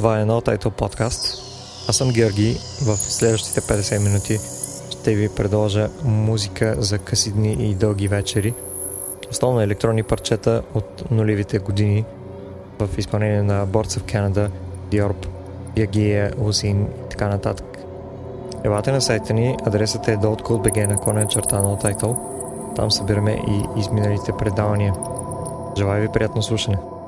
Това е No Title Podcast. Аз съм Георги. В следващите 50 минути ще ви предложа музика за къси дни и дълги вечери. Основно електронни парчета от нулевите години в изпълнение на Boards of Canada, Diorp, Ягия, Лусин и така нататък. Елате на сайта ни, адресът е doltcode.bg наклонен черта No Title. Там събираме и изминалите предавания. Желая ви приятно слушане!